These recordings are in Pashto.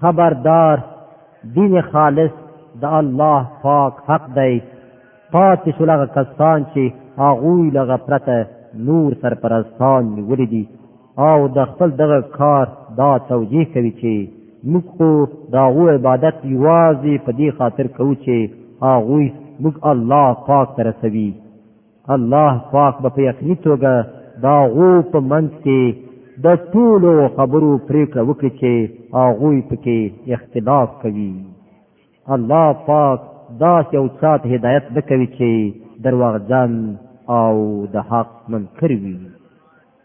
خبردار دین خالص د الله پاک حق دی پاتې شو لغه کسان چې هغوی لغه پرته نور سرپرستان نیولي دي او د خپل دغه کار دا توجیه کوي چې موږ خو د هغو عبادت یوازې په دې خاطر کوو چې هغوی موږ الله پاک ته رسوي الله پاک به په یقیني توګه دا غو په منځ کې د ټولو خبرو پریکړه وکړي چې هغوی پکې اختلاف کوي الله پاک دا یو چات هدایت نکوي چې درواغجن او د حق منکر وي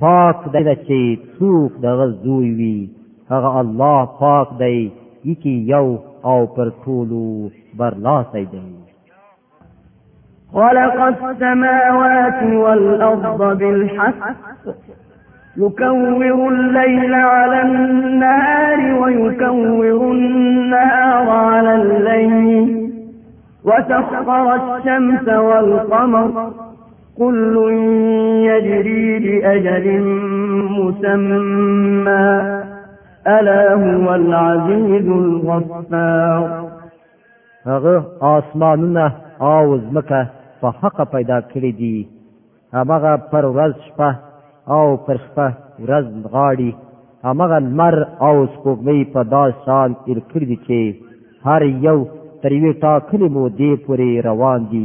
پاک دی چې څوک دغه زوی وي هغه الله پاک دی یکی یو او پر ټولو برلاسی دی خلق السماوات والأرض بالحق يكور الليل على النهار ويكور النهار على الليل وسخر الشمس والقمر كل يجري لأجل مسمى ألا هو العزيز الغفار هغه آسمانونه او ځمکه په حق پیدا کړی دي هغه پر ورځ شپه او پر شپه ورځ غاړي هغه لمر او سپوږمۍ په داس شان تیر کړی دي چې هر یو تر یوې ټاکلې مودې پورې روان دي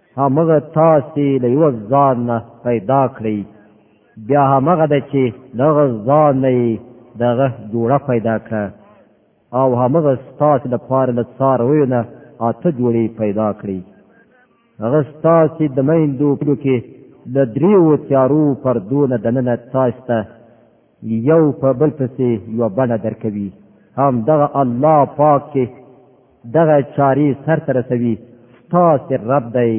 همغه تاسو له یو ځان نه پیدا کړی بیا همغه د چې دغه ځان نه دغه جوړه پیدا کړه او همغه ستاسو د پاره له څارویو نه اته جوړې پیدا کړې هغه ستاسو د میندو پلو کې د دریو تیارو پردو نه دننه تاسو ته یو په بل پسې یو بڼه درکوي هم دغه الله پاک چې دغه چاري سر ته رسوي ستاسو رب دی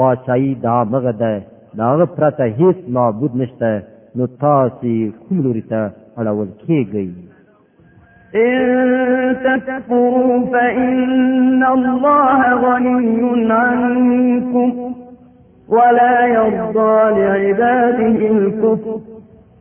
بادشاہي دا مغه ده دا غ پرته هیڅ معبود نشته نو تاسو کوم لوري ته اړول کېږئ إن تكفروا فإن الله غني عنكم ولا يرضى لعباده الكفر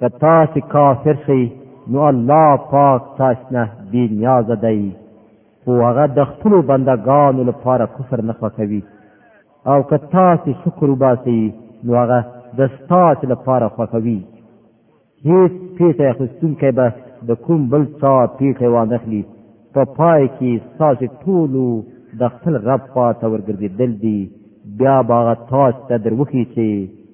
که تاسې کافر شئ نو الله پاک تاسو نه بې نیازه دی خو هغه د خپلو بندګانو لپاره کفر نه خوښوي او که تاسې شکر وباسئ نو هغه د ستاسو لپاره خوښوي هیڅ پیټه اخیستونکی به د کوم بل چا پیټه وانخلي په پای کې ستاسو ټولو د خپل رب خوا ته ورګرځېدل دي بیا به هغه تاسو ته دروښي چې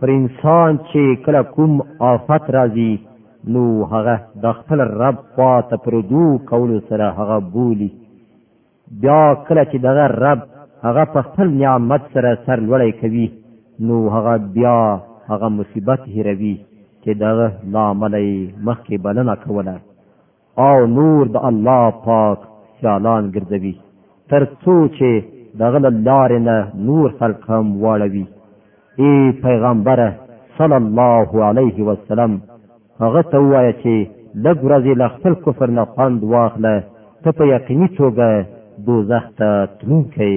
پر انسان چې کله کوم آفت راځي نو هغه د خپل رب خوا ته پر دو کولو سره هغه بولی بیا کله چې دغه رب هغه په خپل نعمت سره سر لوړی کوي نو هغه بیا هغه مصیبت هیروي چې دغه لامل یې مخکې بلنه کوله او نور د الله پاک سیالان ګرځوي تر څو چې دغه لارې نه نور خلق هم واړوي ای پیغمبره صلی الله علیه وسلم هغه ته وایي چې لږ ورځې له خپل کفر نه خوند واخله ته په یقیني توګه دوزخ ته تلونکی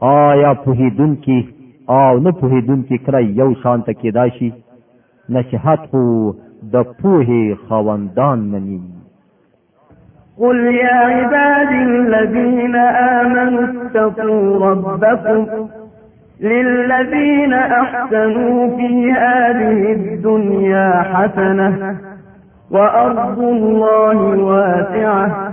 آیا پوهیدونکي او نه پوهیدونکي کله یو شان ته کېدای شي نصیحت خو د پوهې خاوندان مني قل يا عباد الذين آمنوا اتقوا ربكم للذين أحسنوا في هذه الدنيا حسنة وأرض الله واسعة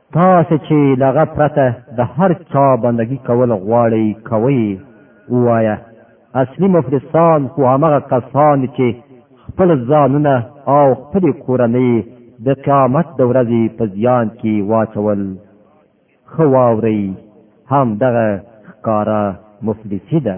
تاسو چې دغه پرته د هر چا بندگی کول غواړئ کوي وایا اصلي مفلسان خو هغه کسان چې خپل ځانونه او خپل کورنۍ د قیامت د ورځې په زیان کې واچول خو واوري هم دغه ښکارا مفلسی ده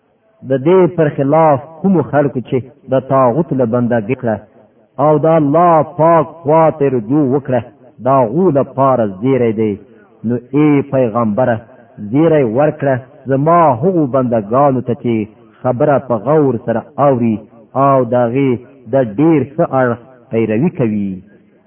د دې پر خلاف کوم خلکو چې د طاغوت له بندګۍ کړه او د الله پاک خوا ته رجوع وکړه دا غو لپاره زیری دی نو ای پیغمبره زیری ورکړه زما هغو بندګانو ته چې خبره په غور سره اوري او دغه د ډیر څه اړ پیروي کوي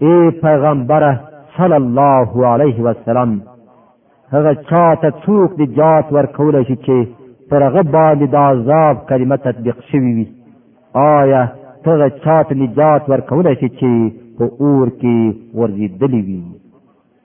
ای پیغمبره صلی الله علیه وسلم هغه چاته څوک د جات ورکول شي چې پر هغه باندې د عذاب کلمه تطبیق شوی وي آیا هغه چاته نجات ورکول شي چې په اور کې ورزيدلی وي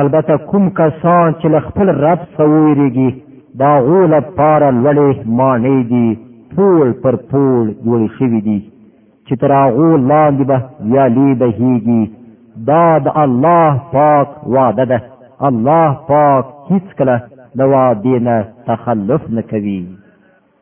البته کوم کسان چې له خپل رب څخه ویریږي د هغو لپاره لوړې مانې دي ټول پر ټول جوړې شوي دي چې تر هغو لاندې به ویالې بهیږي دا د الله پاک وعده ده الله پاک هیڅکله د وعدې نه تخلف نه کوي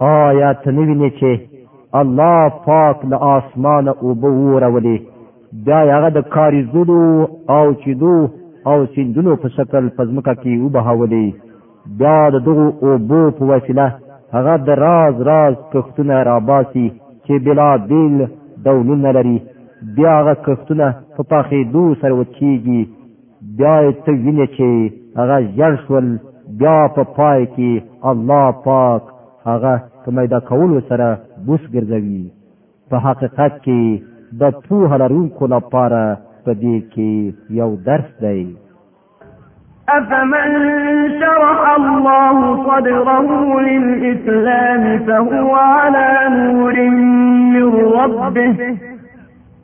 آیا ته نه وینې چې الله پاک له آسمانه اوبه وورولې بیا یې هغه د کاریزونو او چینو او سیندونو په شکل په ځمکه کې وبهولې بیا د دغو اوبو په وسیله هغه د راز راز کښتونه راباسي چې بېلابېل ډولونه لري بیا هغه کښتونه په پاخېدو سره وچېږي بیا یې ته وینې چې هغه ژړ شول بیا په پای کې الله پاک هغه په میده کولو سره بوس ګرځوي په حقیقت کې د پوهه لرونکو لپاره په دې کې یو درس دی أفمن شرح الله صدره للإسلام فهو على نور من ربه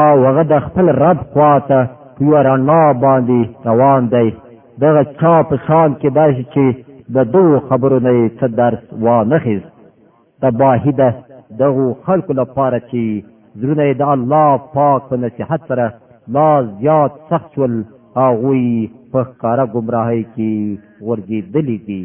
او هغه د خپل رب خواته په یوه رڼا باندې روان دی دغه چا په شان کې دی چې د دوو خبرو نه یې څه درس وانخیست تباهي ده دغو خلکو لپاره چې زړونه یې د الله پاک په نصیحت سره لا زیات سخت شول هغوی په ښکاره ګمراهۍ کې غورځېدلي دي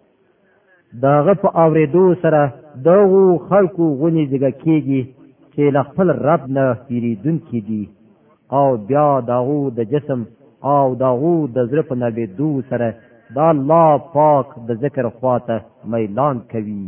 داغه په اوریدو سره دغو خلکو غونی زګه کیږي چې له خپل رب نه پیریدونکي دي او بیا دغو د جسم او دغو د زړه په نبیدو سره دا الله پاک د ذکر خواته میلان کوي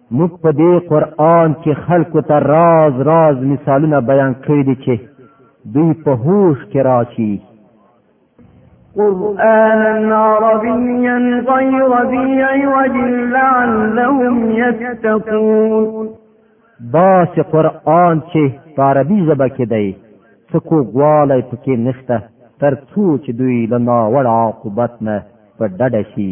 موږ په دې قران کې خلکو ته راز راز مثالونه بیان کړی دي چې دوی په هوش کې راشي قرآنا عربيا غير ذي عوج لعلهم يتقون داسې قرآن چې په عربي ژبه کې دی څه کوږوالی پکې نشته تر څو چې دوی له ناوړه عاقبت نه په ډډه شي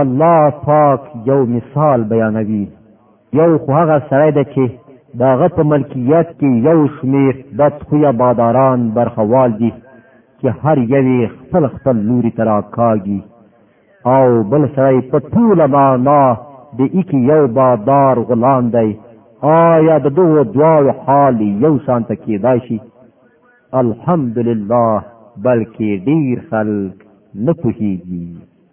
الله پاک یو مثال بیانوي یو خو هغه سړی دی چې د هغه په ملکیت کې یو شمیر بدخویه باداران برخوال دي چې هر یوې خپل خپل لوري ته راکاږي او بل سړی په ټوله معنا د ایکي یو بادار غلام دی آیا د دغو دواړو حال یو شان ته کېدای شي الحمدلله بلکې ډیر خلک نه پوهیږي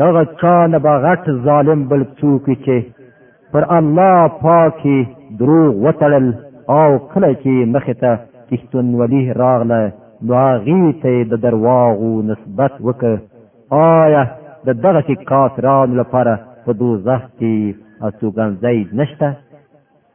دغه چا نه به غټ ظالم بل څوک چې پر الله پاکي دروغ وتړل او کله چې مخې ته رښتونولي راغله نو هغې ته د درواغو نسبت وکړ آیا د دغسې کافرانو لپاره په دوزخ کې استوګنځی نشته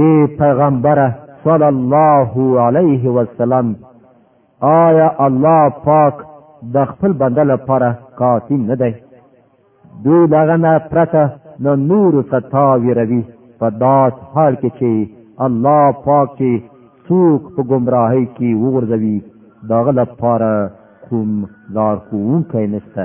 ای پیغمبر صلی الله علیه وسلم آیا الله پاک د خپل بنده لپاره کافی نه دی دوی دغه نه پرته نو نور ستا ویروي په داس حال کې چې الله پاک چې څوک په گمراهۍ کې وغورځوي دغه لپاره کوم لارښوونکی نشته